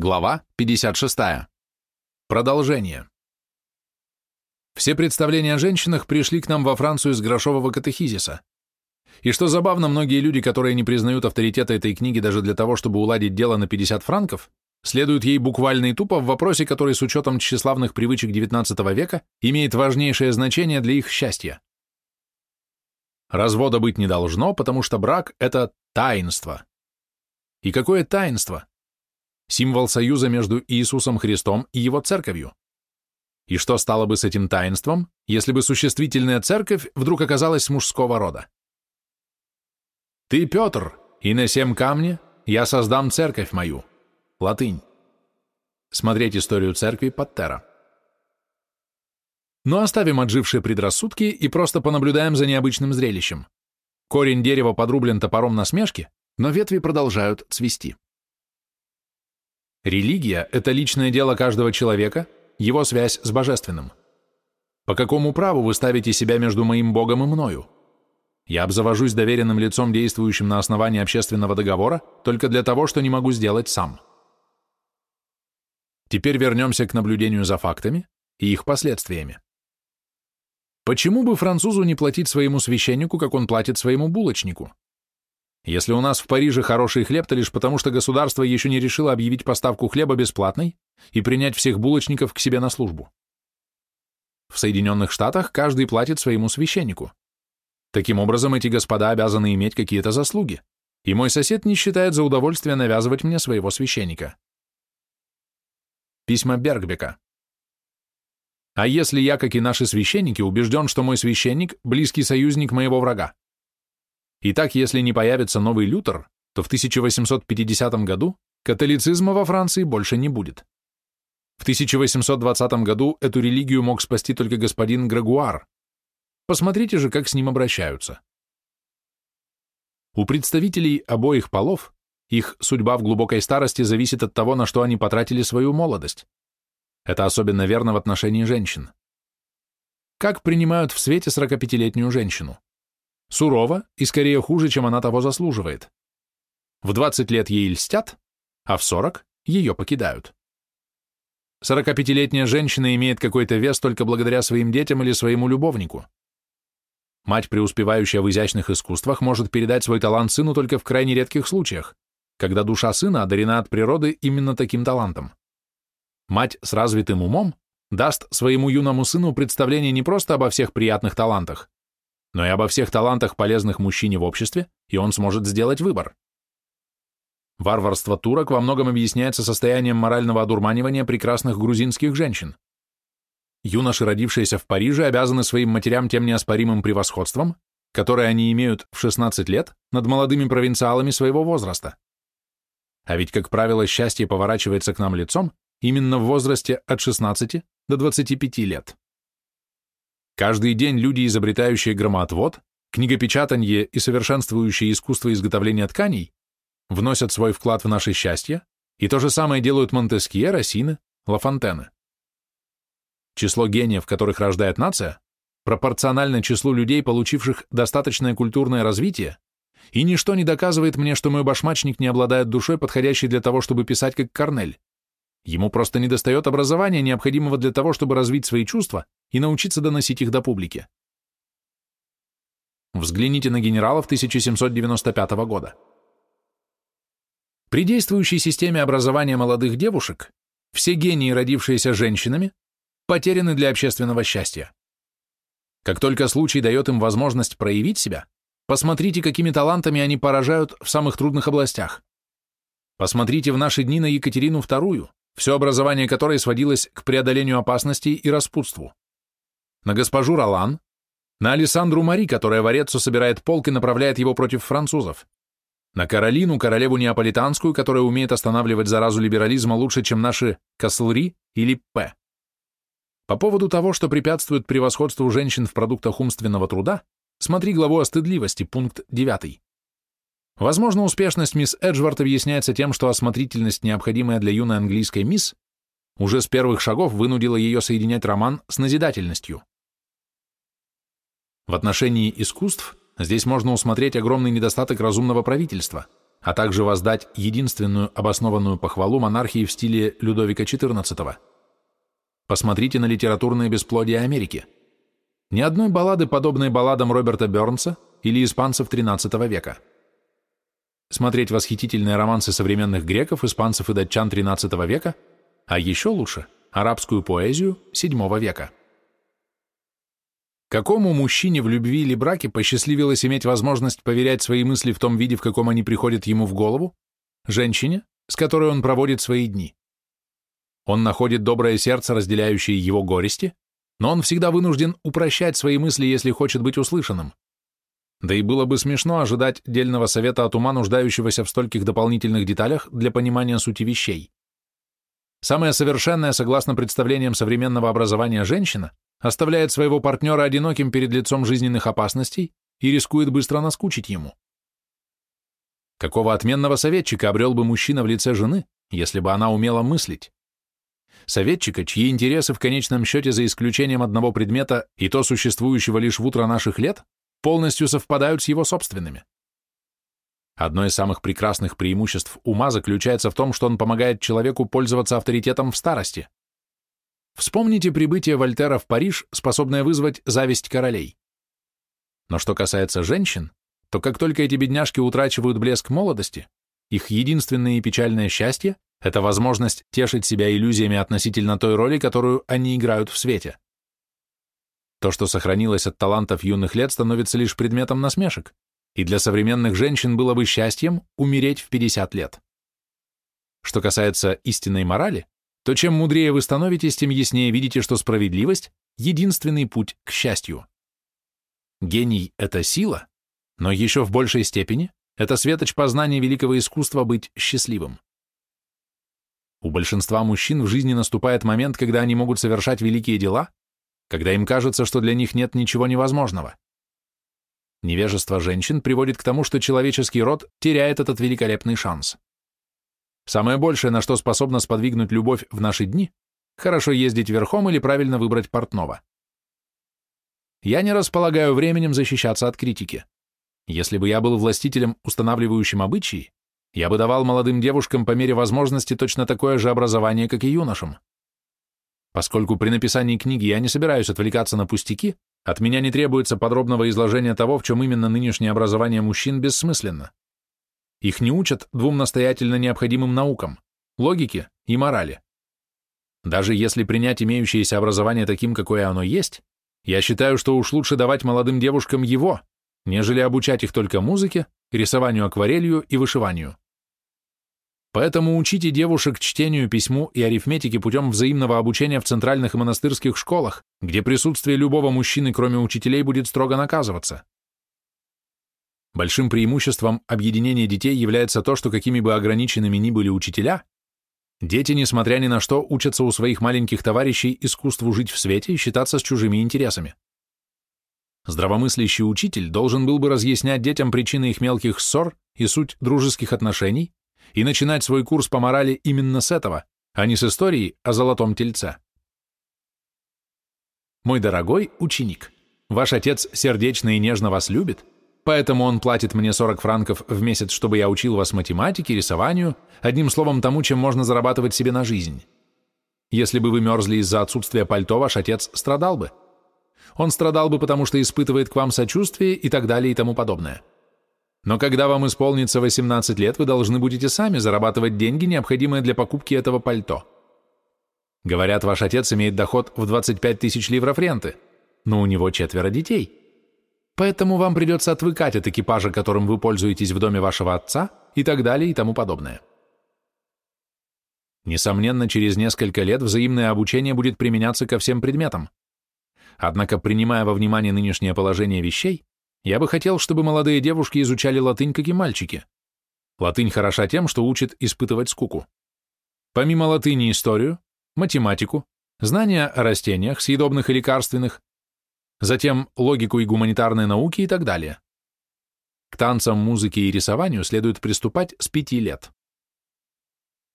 Глава 56. Продолжение. Все представления о женщинах пришли к нам во Францию из грошового катехизиса. И что забавно, многие люди, которые не признают авторитета этой книги даже для того, чтобы уладить дело на 50 франков, следуют ей буквально и тупо в вопросе, который с учетом тщеславных привычек XIX века имеет важнейшее значение для их счастья. Развода быть не должно, потому что брак – это таинство. И какое таинство? Символ союза между Иисусом Христом и Его церковью. И что стало бы с этим таинством, если бы существительная церковь вдруг оказалась мужского рода? «Ты, Петр, и на семь камне я создам церковь мою». Латынь. Смотреть историю церкви Паттера. Но оставим отжившие предрассудки и просто понаблюдаем за необычным зрелищем. Корень дерева подрублен топором насмешки, но ветви продолжают цвести. Религия – это личное дело каждого человека, его связь с Божественным. По какому праву вы ставите себя между моим Богом и мною? Я обзавожусь доверенным лицом, действующим на основании общественного договора, только для того, что не могу сделать сам. Теперь вернемся к наблюдению за фактами и их последствиями. Почему бы французу не платить своему священнику, как он платит своему булочнику? Если у нас в Париже хороший хлеб, то лишь потому, что государство еще не решило объявить поставку хлеба бесплатной и принять всех булочников к себе на службу. В Соединенных Штатах каждый платит своему священнику. Таким образом, эти господа обязаны иметь какие-то заслуги, и мой сосед не считает за удовольствие навязывать мне своего священника. Письма Бергбека. А если я, как и наши священники, убежден, что мой священник – близкий союзник моего врага? Итак, если не появится новый Лютер, то в 1850 году католицизма во Франции больше не будет. В 1820 году эту религию мог спасти только господин Грегуар. Посмотрите же, как с ним обращаются. У представителей обоих полов их судьба в глубокой старости зависит от того, на что они потратили свою молодость. Это особенно верно в отношении женщин. Как принимают в свете 45-летнюю женщину? Сурово и скорее хуже, чем она того заслуживает. В 20 лет ей льстят, а в 40 ее покидают. 45-летняя женщина имеет какой-то вес только благодаря своим детям или своему любовнику. Мать, преуспевающая в изящных искусствах, может передать свой талант сыну только в крайне редких случаях, когда душа сына одарена от природы именно таким талантом. Мать с развитым умом даст своему юному сыну представление не просто обо всех приятных талантах, но и обо всех талантах, полезных мужчине в обществе, и он сможет сделать выбор. Варварство турок во многом объясняется состоянием морального одурманивания прекрасных грузинских женщин. Юноши, родившиеся в Париже, обязаны своим матерям тем неоспоримым превосходством, которое они имеют в 16 лет над молодыми провинциалами своего возраста. А ведь, как правило, счастье поворачивается к нам лицом именно в возрасте от 16 до 25 лет. Каждый день люди, изобретающие громоотвод, книгопечатанье и совершенствующие искусство изготовления тканей, вносят свой вклад в наше счастье, и то же самое делают Монтескье, Рассины, Лафонтены. Число гениев, которых рождает нация, пропорционально числу людей, получивших достаточное культурное развитие, и ничто не доказывает мне, что мой башмачник не обладает душой, подходящей для того, чтобы писать как Корнель. Ему просто недостает образования, необходимого для того, чтобы развить свои чувства и научиться доносить их до публики. Взгляните на генералов 1795 года. При действующей системе образования молодых девушек все гении, родившиеся женщинами, потеряны для общественного счастья. Как только случай дает им возможность проявить себя, посмотрите, какими талантами они поражают в самых трудных областях. Посмотрите в наши дни на Екатерину II, все образование которой сводилось к преодолению опасностей и распутству на госпожу Ролан, на Александру Мари, которая в Ореццо собирает полк и направляет его против французов, на Каролину, королеву неаполитанскую, которая умеет останавливать заразу либерализма лучше, чем наши Каслри или П. По поводу того, что препятствует превосходству женщин в продуктах умственного труда, смотри главу о стыдливости, пункт 9. Возможно, успешность мисс Эджвард объясняется тем, что осмотрительность, необходимая для юной английской мисс, уже с первых шагов вынудила ее соединять роман с назидательностью. В отношении искусств здесь можно усмотреть огромный недостаток разумного правительства, а также воздать единственную обоснованную похвалу монархии в стиле Людовика XIV. Посмотрите на литературное бесплодие Америки. Ни одной баллады, подобной балладам Роберта Бернса или испанцев XIII века. Смотреть восхитительные романсы современных греков, испанцев и датчан XIII века, а еще лучше – арабскую поэзию VII века. Какому мужчине в любви или браке посчастливилось иметь возможность поверять свои мысли в том виде, в каком они приходят ему в голову? Женщине, с которой он проводит свои дни. Он находит доброе сердце, разделяющее его горести, но он всегда вынужден упрощать свои мысли, если хочет быть услышанным. Да и было бы смешно ожидать дельного совета от ума, нуждающегося в стольких дополнительных деталях для понимания сути вещей. Самая совершенная, согласно представлениям современного образования, женщина оставляет своего партнера одиноким перед лицом жизненных опасностей и рискует быстро наскучить ему. Какого отменного советчика обрел бы мужчина в лице жены, если бы она умела мыслить? Советчика, чьи интересы в конечном счете за исключением одного предмета и то существующего лишь в утро наших лет, полностью совпадают с его собственными. Одно из самых прекрасных преимуществ ума заключается в том, что он помогает человеку пользоваться авторитетом в старости. Вспомните прибытие Вольтера в Париж, способное вызвать зависть королей. Но что касается женщин, то как только эти бедняжки утрачивают блеск молодости, их единственное и печальное счастье – это возможность тешить себя иллюзиями относительно той роли, которую они играют в свете. То, что сохранилось от талантов юных лет, становится лишь предметом насмешек, и для современных женщин было бы счастьем умереть в 50 лет. Что касается истинной морали, то чем мудрее вы становитесь, тем яснее видите, что справедливость – единственный путь к счастью. Гений – это сила, но еще в большей степени это светоч познания великого искусства быть счастливым. У большинства мужчин в жизни наступает момент, когда они могут совершать великие дела, когда им кажется, что для них нет ничего невозможного. Невежество женщин приводит к тому, что человеческий род теряет этот великолепный шанс. Самое большее, на что способна сподвигнуть любовь в наши дни, хорошо ездить верхом или правильно выбрать портного. Я не располагаю временем защищаться от критики. Если бы я был властителем, устанавливающим обычаи, я бы давал молодым девушкам по мере возможности точно такое же образование, как и юношам. Поскольку при написании книги я не собираюсь отвлекаться на пустяки, от меня не требуется подробного изложения того, в чем именно нынешнее образование мужчин бессмысленно. Их не учат двум настоятельно необходимым наукам – логике и морали. Даже если принять имеющееся образование таким, какое оно есть, я считаю, что уж лучше давать молодым девушкам его, нежели обучать их только музыке, рисованию акварелью и вышиванию. Поэтому учите девушек чтению, письму и арифметике путем взаимного обучения в центральных и монастырских школах, где присутствие любого мужчины, кроме учителей, будет строго наказываться. Большим преимуществом объединения детей является то, что какими бы ограниченными ни были учителя, дети, несмотря ни на что, учатся у своих маленьких товарищей искусству жить в свете и считаться с чужими интересами. Здравомыслящий учитель должен был бы разъяснять детям причины их мелких ссор и суть дружеских отношений и начинать свой курс по морали именно с этого, а не с истории о золотом тельце. Мой дорогой ученик, ваш отец сердечно и нежно вас любит, Поэтому он платит мне 40 франков в месяц, чтобы я учил вас математике, рисованию, одним словом тому, чем можно зарабатывать себе на жизнь. Если бы вы мерзли из-за отсутствия пальто, ваш отец страдал бы. Он страдал бы, потому что испытывает к вам сочувствие и так далее и тому подобное. Но когда вам исполнится 18 лет, вы должны будете сами зарабатывать деньги, необходимые для покупки этого пальто. Говорят, ваш отец имеет доход в 25 тысяч ливров ренты, но у него четверо детей. Поэтому вам придется отвыкать от экипажа, которым вы пользуетесь в доме вашего отца, и так далее и тому подобное. Несомненно, через несколько лет взаимное обучение будет применяться ко всем предметам. Однако, принимая во внимание нынешнее положение вещей, я бы хотел, чтобы молодые девушки изучали латынь, как и мальчики. Латынь хороша тем, что учит испытывать скуку. Помимо латыни историю, математику, знания о растениях, съедобных и лекарственных, затем логику и гуманитарные науки и так далее. К танцам, музыке и рисованию следует приступать с пяти лет.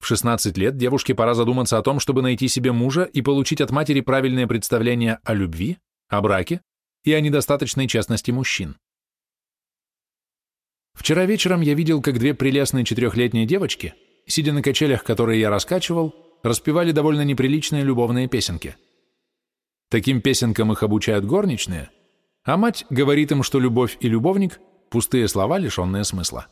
В 16 лет девушке пора задуматься о том, чтобы найти себе мужа и получить от матери правильное представление о любви, о браке и о недостаточной честности мужчин. Вчера вечером я видел, как две прелестные четырехлетние девочки, сидя на качелях, которые я раскачивал, распевали довольно неприличные любовные песенки. Таким песенкам их обучают горничные, а мать говорит им, что любовь и любовник – пустые слова, лишенные смысла.